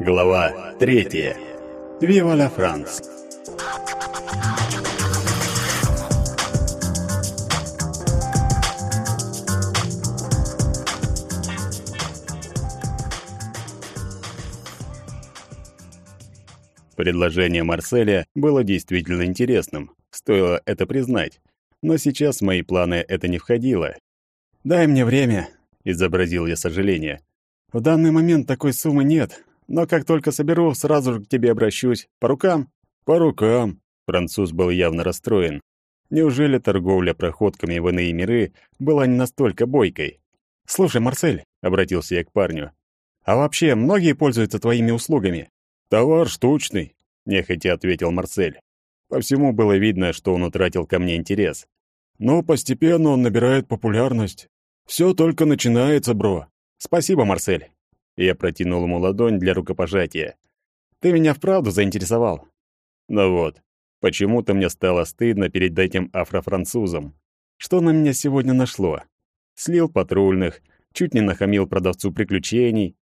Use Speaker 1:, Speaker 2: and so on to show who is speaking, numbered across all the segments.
Speaker 1: Глава третья. Вива ла Франс. Предложение Марселя было действительно интересным, стоило это признать. Но сейчас в мои планы это не входило. «Дай мне время», — изобразил я сожаление. «В данный момент такой суммы нет, но как только соберу, сразу же к тебе обращусь. По рукам?» «По рукам», — француз был явно расстроен. Неужели торговля проходками в иные миры была не настолько бойкой? «Слушай, Марсель», — обратился я к парню, «а вообще многие пользуются твоими услугами?»
Speaker 2: «Товар штучный», —
Speaker 1: нехотя ответил Марсель. По всему было видно, что он утратил ко мне интерес.
Speaker 2: «Но постепенно он набирает популярность. Все только начинается, бро.
Speaker 1: Спасибо, Марсель». Я протянул ему ладонь для рукопожатия. «Ты меня вправду заинтересовал». Ну вот, почему-то мне стало стыдно перед этим афрофранцузом. Что на меня сегодня нашло? Слил патрульных, чуть не нахамил продавцу приключений.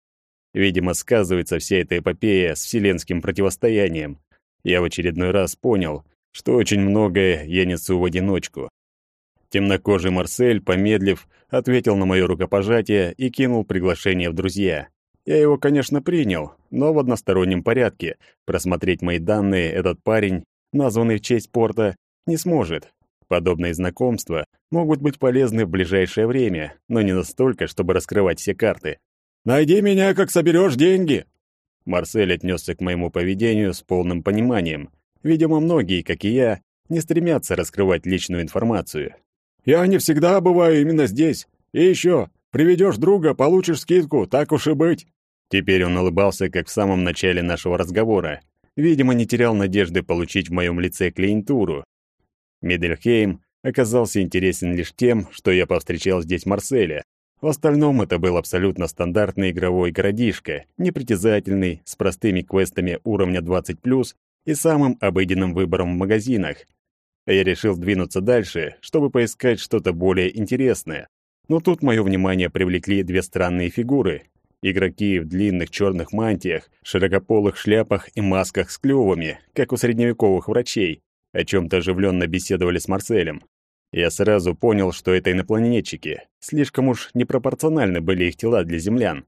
Speaker 1: Видимо, сказывается вся эта эпопея с вселенским противостоянием я в очередной раз понял, что очень многое я несу в одиночку. Темнокожий Марсель, помедлив, ответил на мое рукопожатие и кинул приглашение в друзья. Я его, конечно, принял, но в одностороннем порядке. Просмотреть мои данные этот парень, названный в честь порта, не сможет. Подобные знакомства могут быть полезны в ближайшее время, но не настолько, чтобы раскрывать все карты.
Speaker 2: «Найди меня, как соберешь деньги!»
Speaker 1: Марсель отнесся к моему поведению с полным пониманием. Видимо, многие, как и я, не стремятся раскрывать личную информацию.
Speaker 2: «Я не всегда бываю именно здесь. И еще, приведешь друга, получишь скидку, так уж и быть».
Speaker 1: Теперь он улыбался, как в самом начале нашего разговора. Видимо, не терял надежды получить в моем лице клиентуру. Медельхейм оказался интересен лишь тем, что я повстречал здесь Марселя, в остальном это был абсолютно стандартный игровой городишко, непритязательный, с простыми квестами уровня 20+, и самым обыденным выбором в магазинах. Я решил двинуться дальше, чтобы поискать что-то более интересное. Но тут мое внимание привлекли две странные фигуры. Игроки в длинных черных мантиях, широкополых шляпах и масках с клювами, как у средневековых врачей, о чем-то оживленно беседовали с Марселем. Я сразу понял, что это инопланетчики. Слишком уж непропорциональны были их тела для землян.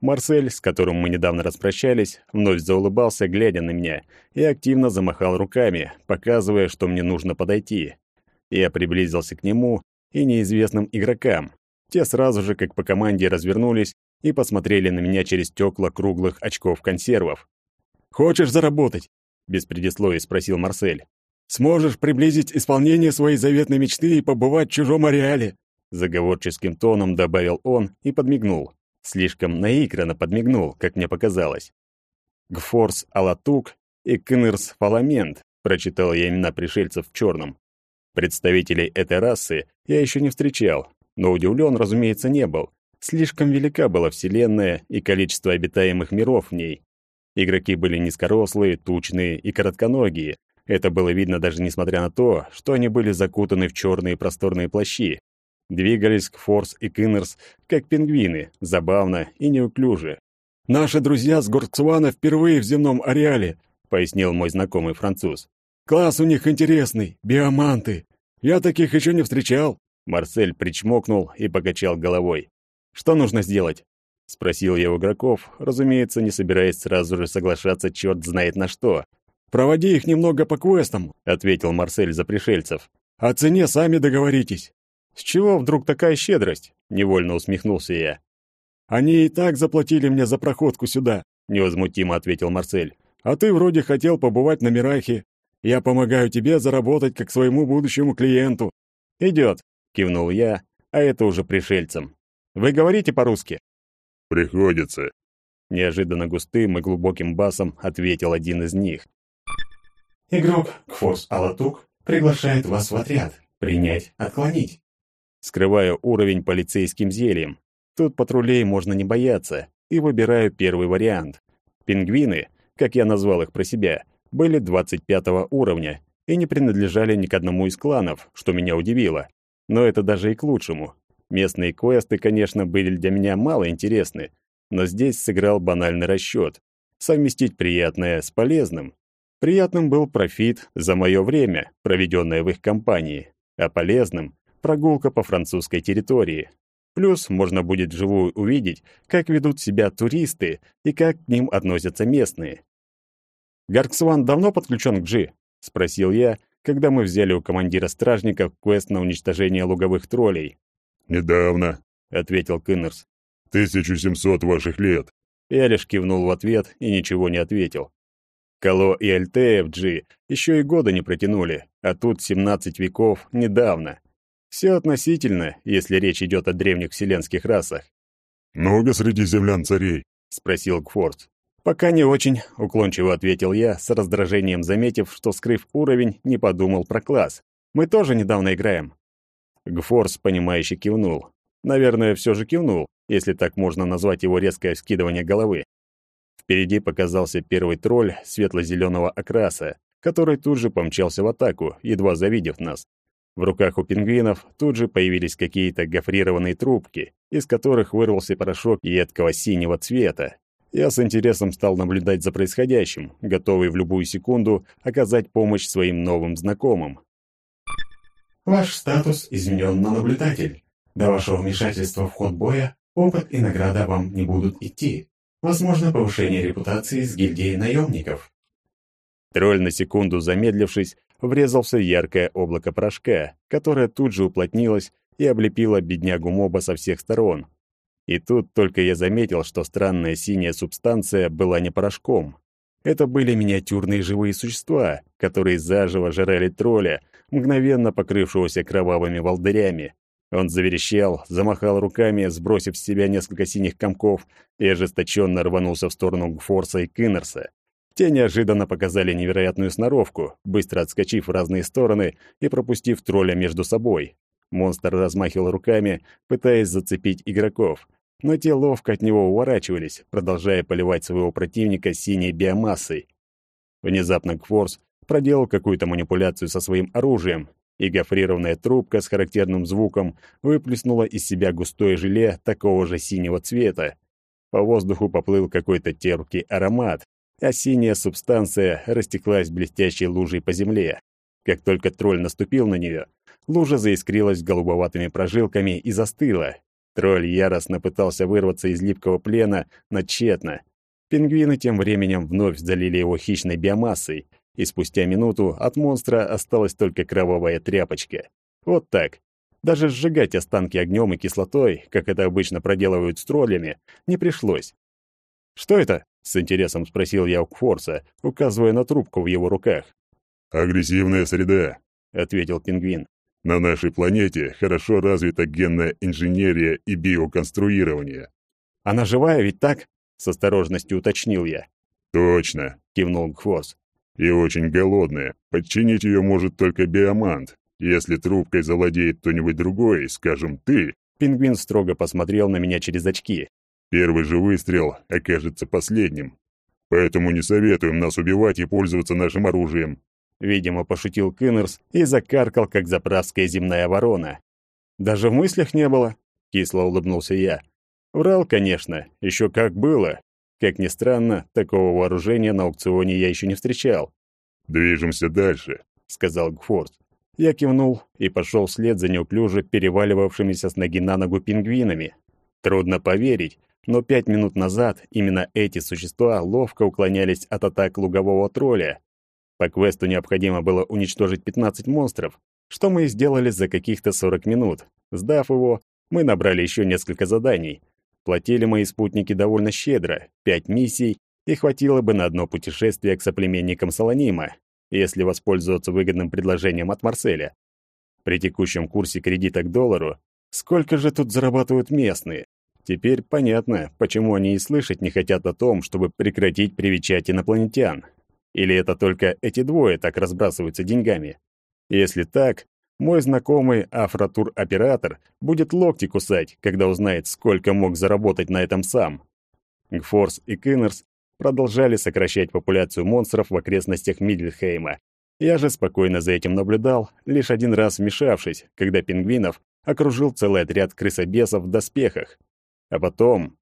Speaker 1: Марсель, с которым мы недавно распрощались, вновь заулыбался, глядя на меня, и активно замахал руками, показывая, что мне нужно подойти. Я приблизился к нему и неизвестным игрокам. Те сразу же, как по команде, развернулись и посмотрели на меня через стекла круглых очков консервов.
Speaker 2: «Хочешь заработать?»
Speaker 1: — без предисловий спросил Марсель.
Speaker 2: Сможешь приблизить исполнение своей заветной мечты и побывать в чужом ареале»,
Speaker 1: заговорческим тоном добавил он и подмигнул. Слишком наигранно подмигнул, как мне показалось. Гфорс Алатук и Кынырс Фаламент, прочитал я имена пришельцев в черном. Представителей этой расы я еще не встречал, но удивлен, разумеется, не был. Слишком велика была Вселенная и количество обитаемых миров в ней. Игроки были низкорослые, тучные и коротконогие, это было видно даже несмотря на то, что они были закутаны в черные просторные плащи. Двигались Кфорс и Киннерс, как пингвины, забавно и неуклюже.
Speaker 2: «Наши друзья с Горцуана впервые в земном ареале», — пояснил мой знакомый француз. «Класс у них интересный, биоманты. Я таких еще не встречал».
Speaker 1: Марсель причмокнул и покачал головой. «Что нужно сделать?» — спросил я у игроков, разумеется, не собираясь сразу же соглашаться черт знает на что.
Speaker 2: «Проводи их немного по квестам», — ответил Марсель за пришельцев. «О цене сами договоритесь».
Speaker 1: «С чего вдруг такая щедрость?» — невольно усмехнулся я.
Speaker 2: «Они и так заплатили мне за проходку сюда», — невозмутимо ответил Марсель. «А ты вроде хотел побывать на Мирахе. Я помогаю тебе заработать как своему будущему клиенту».
Speaker 1: «Идет», — кивнул я, а это уже пришельцам. «Вы говорите по-русски?»
Speaker 3: «Приходится», —
Speaker 1: неожиданно густым и глубоким басом ответил один из них.
Speaker 4: Игрок Кфорс Алатук приглашает вас в отряд. Принять, отклонить.
Speaker 1: Скрываю уровень полицейским зельем. Тут патрулей можно не бояться, и выбираю первый вариант. Пингвины, как я назвал их про себя, были 25 уровня и не принадлежали ни к одному из кланов, что меня удивило. Но это даже и к лучшему. Местные квесты, конечно, были для меня мало интересны, но здесь сыграл банальный расчет. совместить приятное с полезным. Приятным был профит за мое время, проведенное в их компании, а полезным — прогулка по французской территории. Плюс можно будет вживую увидеть, как ведут себя туристы и как к ним относятся местные. «Гарксван давно подключен к G?» — спросил я, когда мы взяли у командира стражников квест на уничтожение луговых троллей.
Speaker 3: «Недавно», —
Speaker 1: ответил Кыннерс.
Speaker 3: «1700 ваших лет».
Speaker 1: Я лишь кивнул в ответ и ничего не ответил. Кало и Джи еще и года не протянули, а тут 17 веков недавно. Все относительно, если речь идет о древних вселенских расах.
Speaker 3: «Много среди землян царей?»
Speaker 1: — спросил Гфорд. «Пока не очень», — уклончиво ответил я, с раздражением заметив, что, скрыв уровень, не подумал про класс. «Мы тоже недавно играем». Гфорс, понимающе кивнул. Наверное, все же кивнул, если так можно назвать его резкое скидывание головы. Впереди показался первый тролль светло-зеленого окраса, который тут же помчался в атаку, едва завидев нас. В руках у пингвинов тут же появились какие-то гофрированные трубки, из которых вырвался порошок едкого синего цвета. Я с интересом стал наблюдать за происходящим, готовый в любую секунду оказать помощь своим новым знакомым.
Speaker 4: Ваш статус изменен на наблюдатель. До вашего вмешательства в ход боя опыт и награда вам не будут идти. Возможно повышение репутации с гильдией наемников.
Speaker 1: Тролль, на секунду замедлившись, врезался в яркое облако порошка, которое тут же уплотнилось и облепило беднягу моба со всех сторон. И тут только я заметил, что странная синяя субстанция была не порошком. Это были миниатюрные живые существа, которые заживо жрали тролля, мгновенно покрывшегося кровавыми волдырями. Он заверещал, замахал руками, сбросив с себя несколько синих комков, и ожесточенно рванулся в сторону Гфорса и Кыннерса. Те неожиданно показали невероятную сноровку, быстро отскочив в разные стороны и пропустив тролля между собой. Монстр размахивал руками, пытаясь зацепить игроков, но те ловко от него уворачивались, продолжая поливать своего противника синей биомассой. Внезапно Гфорс проделал какую-то манипуляцию со своим оружием, и гофрированная трубка с характерным звуком выплеснула из себя густое желе такого же синего цвета. По воздуху поплыл какой-то терпкий аромат, а синяя субстанция растеклась блестящей лужей по земле. Как только тролль наступил на нее, лужа заискрилась голубоватыми прожилками и застыла. Тролль яростно пытался вырваться из липкого плена, но тщетно. Пингвины тем временем вновь залили его хищной биомассой — и спустя минуту от монстра осталась только кровавая тряпочка. Вот так. Даже сжигать останки огнем и кислотой, как это обычно проделывают с троллями, не пришлось. «Что это?» — с интересом спросил я у Кфорса, указывая на трубку в его руках.
Speaker 3: «Агрессивная среда», —
Speaker 1: ответил пингвин.
Speaker 3: «На нашей планете хорошо развита генная инженерия и биоконструирование».
Speaker 1: «Она живая ведь так?» — с осторожностью уточнил я.
Speaker 3: «Точно», — кивнул Кфорс и очень голодная. Подчинить ее может только биомант. Если трубкой завладеет кто-нибудь другой, скажем, ты...»
Speaker 1: Пингвин строго посмотрел на меня через очки.
Speaker 3: «Первый же выстрел окажется последним. Поэтому не советуем нас убивать и пользоваться нашим оружием».
Speaker 1: Видимо, пошутил Кыннерс и закаркал, как заправская земная ворона. «Даже в мыслях не было», — кисло улыбнулся я. Врал, конечно, еще как было. Как ни странно, такого вооружения на аукционе я еще не встречал.
Speaker 3: «Движемся дальше», — сказал Гфорд.
Speaker 1: Я кивнул и пошел вслед за неуклюже переваливавшимися с ноги на ногу пингвинами. Трудно поверить, но пять минут назад именно эти существа ловко уклонялись от атак лугового тролля. По квесту необходимо было уничтожить 15 монстров, что мы и сделали за каких-то 40 минут. Сдав его, мы набрали еще несколько заданий, Платили мои спутники довольно щедро, пять миссий, и хватило бы на одно путешествие к соплеменникам Солонима, если воспользоваться выгодным предложением от Марселя. При текущем курсе кредита к доллару, сколько же тут зарабатывают местные? Теперь понятно, почему они и слышать не хотят о том, чтобы прекратить привечать инопланетян. Или это только эти двое так разбрасываются деньгами? Если так, мой знакомый афротур-оператор будет локти кусать, когда узнает, сколько мог заработать на этом сам. Гфорс и Киннерс продолжали сокращать популяцию монстров в окрестностях Мидльхейма. Я же спокойно за этим наблюдал, лишь один раз вмешавшись, когда пингвинов окружил целый отряд крысобесов в доспехах. А потом...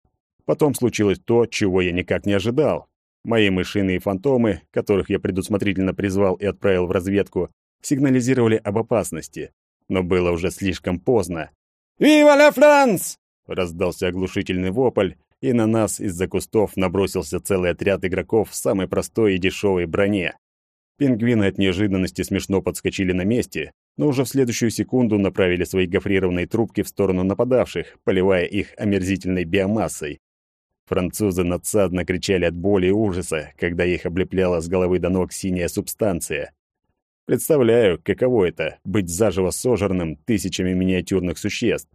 Speaker 1: Потом случилось то, чего я никак не ожидал. Мои мышиные фантомы, которых я предусмотрительно призвал и отправил в разведку, сигнализировали об опасности. Но было уже слишком поздно.
Speaker 2: «Вива ля Франс!»
Speaker 1: — раздался оглушительный вопль, и на нас из-за кустов набросился целый отряд игроков в самой простой и дешевой броне. Пингвины от неожиданности смешно подскочили на месте, но уже в следующую секунду направили свои гофрированные трубки в сторону нападавших, поливая их омерзительной биомассой. Французы надсадно кричали от боли и ужаса, когда их облепляла с головы до ног синяя субстанция. Представляю, каково это — быть заживо сожранным тысячами миниатюрных существ.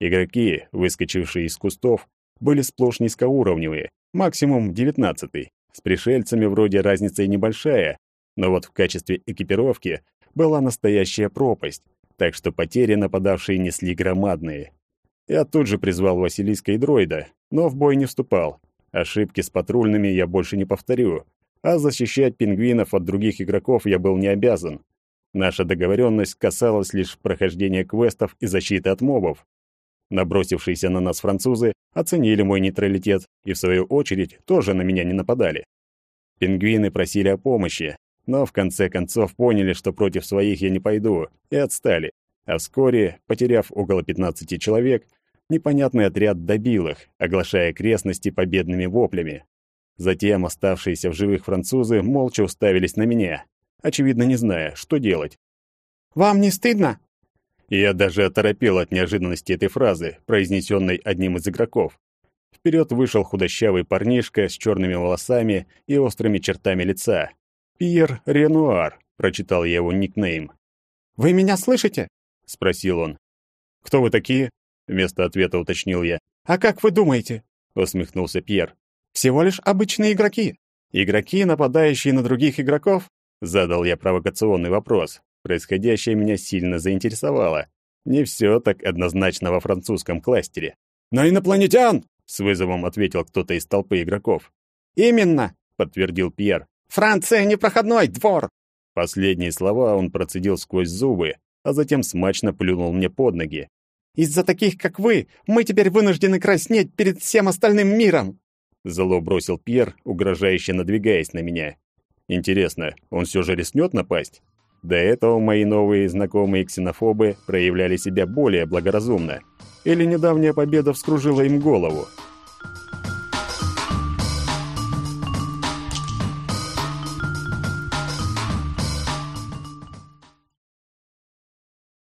Speaker 1: Игроки, выскочившие из кустов, были сплошь низкоуровневые, максимум девятнадцатый. С пришельцами вроде разница и небольшая, но вот в качестве экипировки была настоящая пропасть, так что потери нападавшие несли громадные. Я тут же призвал Василиска и дроида, но в бой не вступал. Ошибки с патрульными я больше не повторю, а защищать пингвинов от других игроков я был не обязан. Наша договоренность касалась лишь прохождения квестов и защиты от мобов. Набросившиеся на нас французы оценили мой нейтралитет и, в свою очередь, тоже на меня не нападали. Пингвины просили о помощи, но в конце концов поняли, что против своих я не пойду, и отстали. А вскоре, потеряв около 15 человек, непонятный отряд добил их, оглашая окрестности победными воплями. Затем оставшиеся в живых французы молча уставились на меня, очевидно не зная, что делать.
Speaker 2: «Вам не стыдно?»
Speaker 1: Я даже оторопел от неожиданности этой фразы, произнесенной одним из игроков. Вперед вышел худощавый парнишка с черными волосами и острыми чертами лица. «Пьер Ренуар», — прочитал я его никнейм.
Speaker 2: «Вы меня слышите?»
Speaker 1: — спросил он. «Кто вы такие?» — вместо ответа уточнил я.
Speaker 2: «А как вы думаете?»
Speaker 1: — усмехнулся Пьер.
Speaker 2: «Всего лишь обычные игроки».
Speaker 1: «Игроки, нападающие на других игроков?» — задал я провокационный вопрос. Происходящее меня сильно заинтересовало. Не все так однозначно во французском кластере.
Speaker 2: «На инопланетян!»
Speaker 1: — с вызовом ответил кто-то из толпы игроков.
Speaker 2: «Именно!»
Speaker 1: — подтвердил Пьер.
Speaker 2: Франция — непроходной двор!»
Speaker 1: Последние слова он процедил сквозь зубы, а затем смачно плюнул мне под ноги.
Speaker 2: «Из-за таких, как вы, мы теперь вынуждены краснеть перед всем остальным миром!»
Speaker 1: Зло бросил Пьер, угрожающе надвигаясь на меня. Интересно, он все же рискнет напасть? До этого мои новые знакомые ксенофобы проявляли себя более благоразумно. Или недавняя победа вскружила им голову?